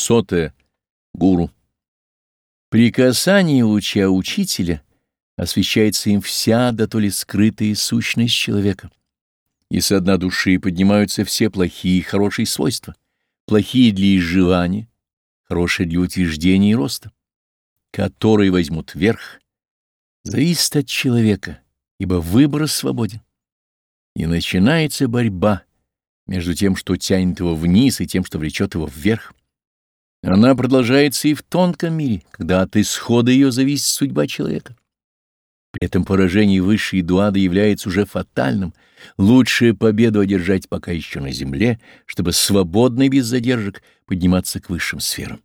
Сотое. Гуру. При касании луча учителя освещается им вся, да то ли скрытая сущность человека. И со дна души поднимаются все плохие и хорошие свойства, плохие для изживания, хорошие для утверждения и роста, которые возьмут верх, зависит от человека, ибо выбор свободен. И начинается борьба между тем, что тянет его вниз, и тем, что влечет его вверх. Она продолжается и в тонком мире, когда от исхода ее зависит судьба человека. При этом поражение высшей дуады является уже фатальным. Лучшее победу одержать пока еще на земле, чтобы свободно и без задержек подниматься к высшим сферам.